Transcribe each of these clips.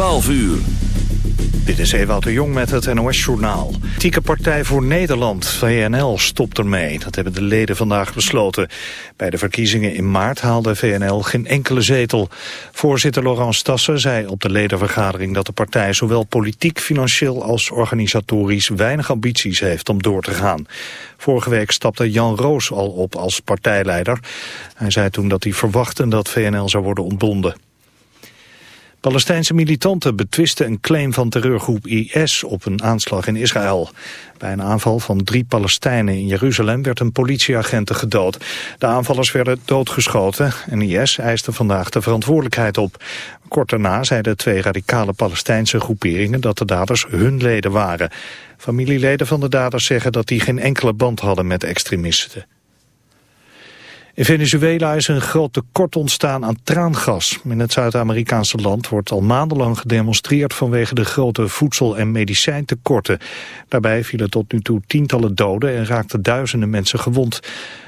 12 uur. Dit is Ewout de Jong met het NOS-journaal. Tieke Partij voor Nederland, VNL, stopt ermee. Dat hebben de leden vandaag besloten. Bij de verkiezingen in maart haalde VNL geen enkele zetel. Voorzitter Laurent Stassen zei op de ledenvergadering... dat de partij zowel politiek, financieel als organisatorisch... weinig ambities heeft om door te gaan. Vorige week stapte Jan Roos al op als partijleider. Hij zei toen dat hij verwachtte dat VNL zou worden ontbonden. Palestijnse militanten betwisten een claim van terreurgroep IS op een aanslag in Israël. Bij een aanval van drie Palestijnen in Jeruzalem werd een politieagent gedood. De aanvallers werden doodgeschoten en IS eiste vandaag de verantwoordelijkheid op. Kort daarna zeiden twee radicale Palestijnse groeperingen dat de daders hun leden waren. Familieleden van de daders zeggen dat die geen enkele band hadden met extremisten. In Venezuela is een groot tekort ontstaan aan traangas. In het Zuid-Amerikaanse land wordt al maandenlang gedemonstreerd vanwege de grote voedsel- en medicijntekorten. Daarbij vielen tot nu toe tientallen doden en raakten duizenden mensen gewond.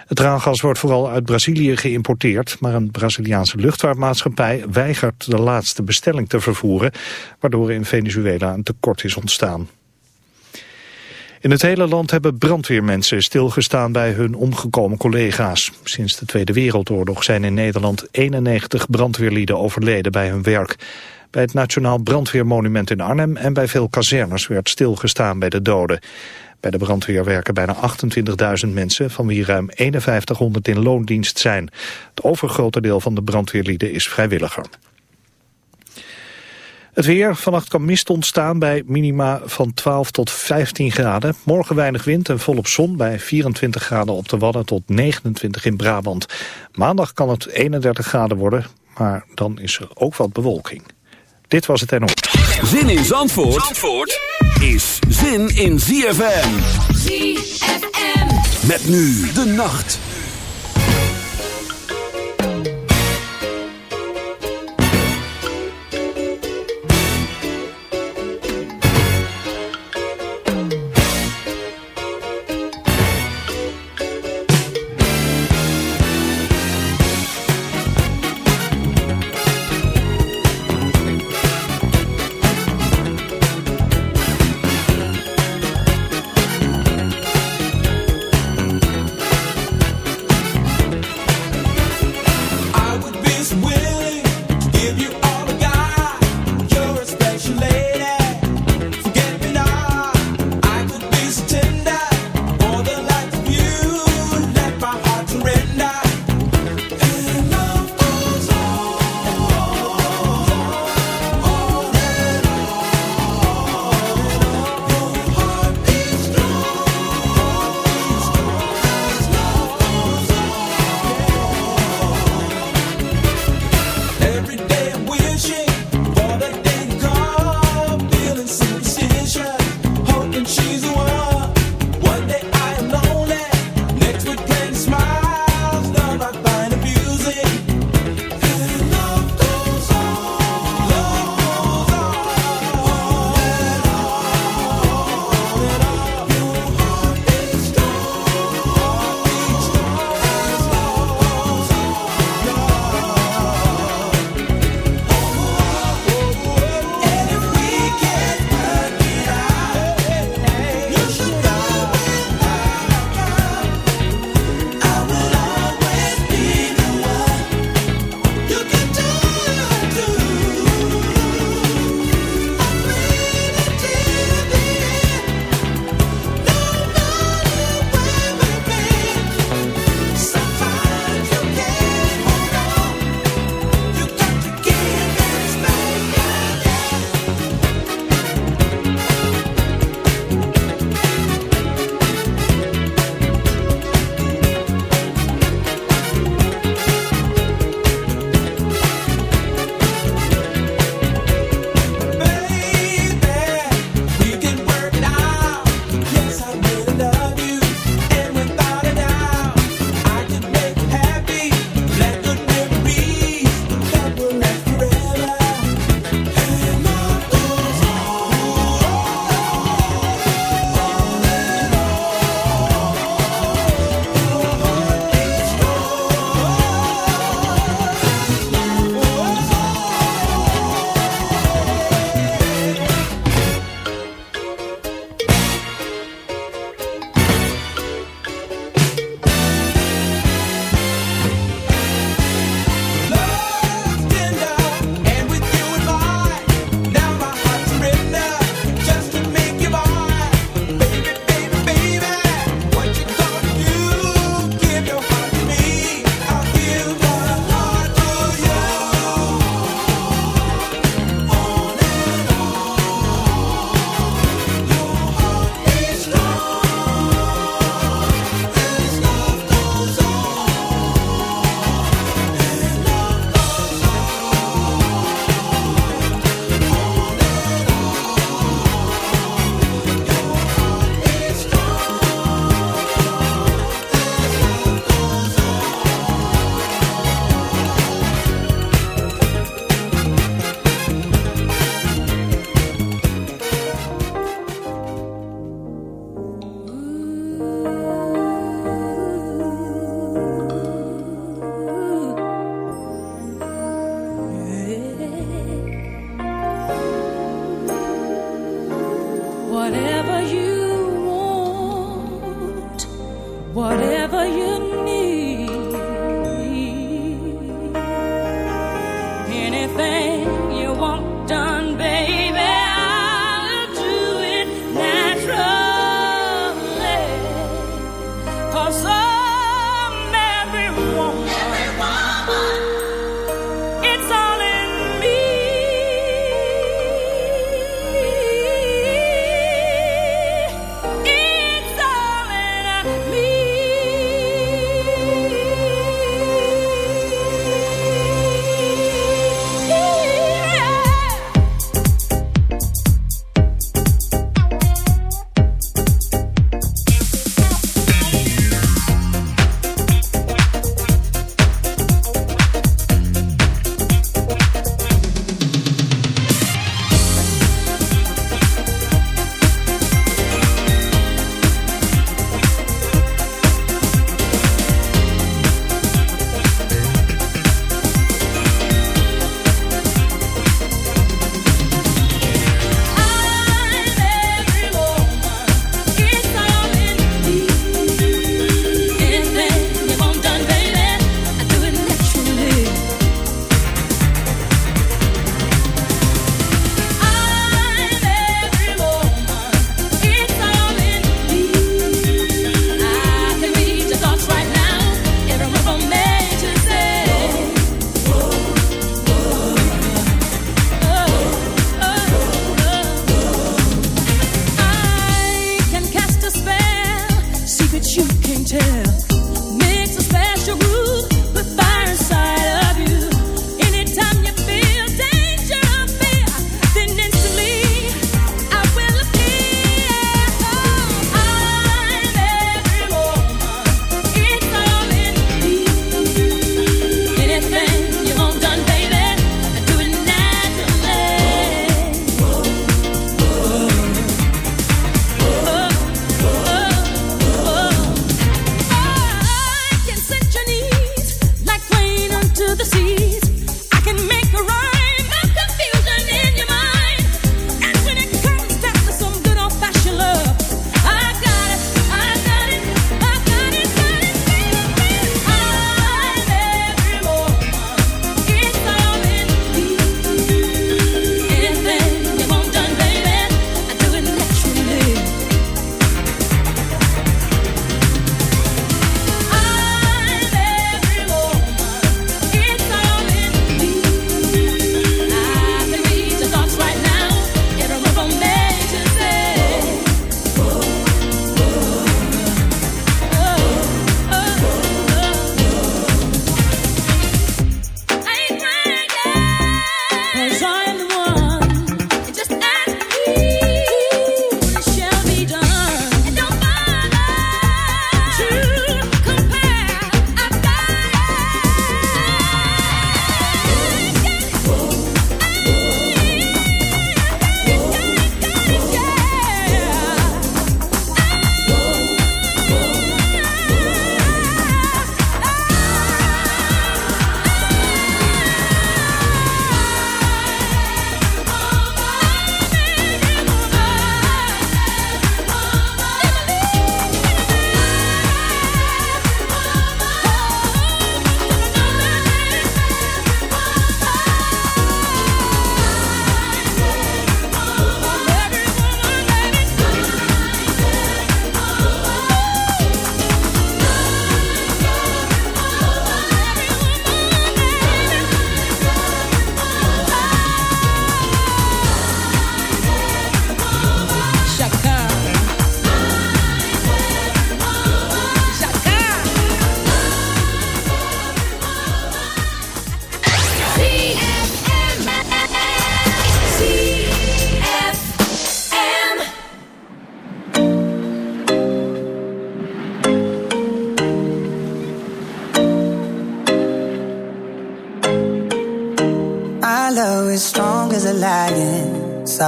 Het traangas wordt vooral uit Brazilië geïmporteerd, maar een Braziliaanse luchtvaartmaatschappij weigert de laatste bestelling te vervoeren, waardoor in Venezuela een tekort is ontstaan. In het hele land hebben brandweermensen stilgestaan bij hun omgekomen collega's. Sinds de Tweede Wereldoorlog zijn in Nederland 91 brandweerlieden overleden bij hun werk. Bij het Nationaal Brandweermonument in Arnhem en bij veel kazernes werd stilgestaan bij de doden. Bij de brandweer werken bijna 28.000 mensen, van wie ruim 5100 in loondienst zijn. Het overgrote deel van de brandweerlieden is vrijwilliger. Het weer, vannacht kan mist ontstaan bij minima van 12 tot 15 graden. Morgen weinig wind en volop zon bij 24 graden op de Wadden tot 29 in Brabant. Maandag kan het 31 graden worden, maar dan is er ook wat bewolking. Dit was het NO. Zin in Zandvoort, Zandvoort is zin in ZFM. ZFM. Met nu de nacht.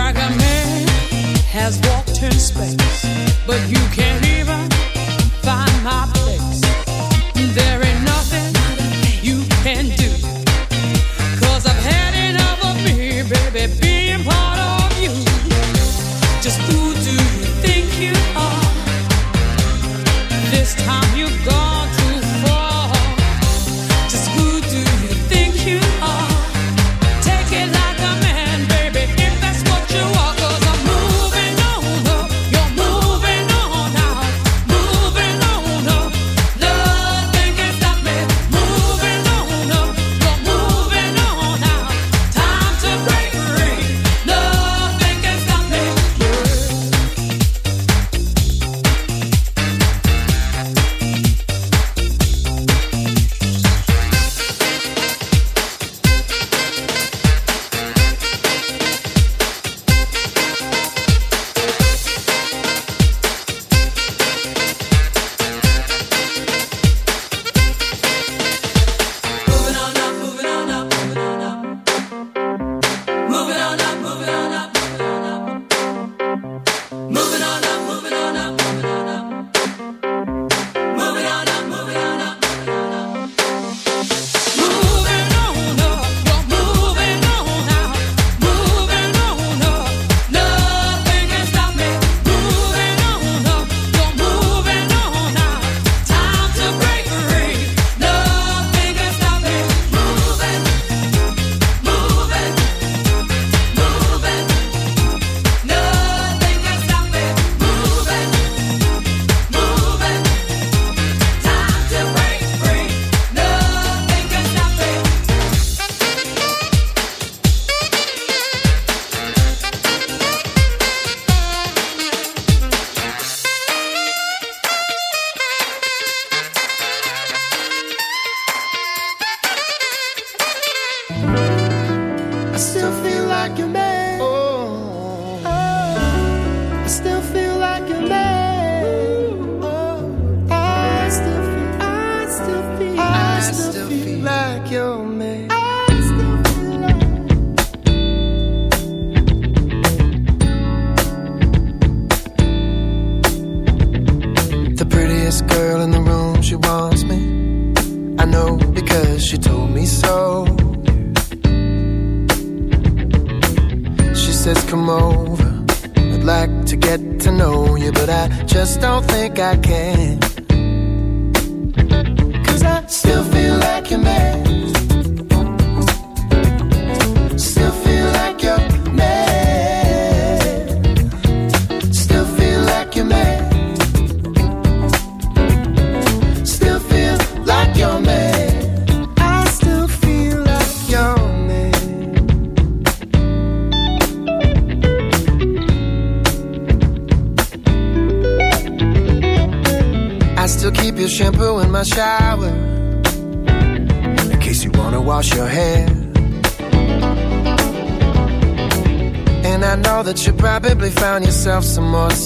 Frogman has walked in space, but you can't even find my place. There ain't nothing you can.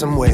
some way.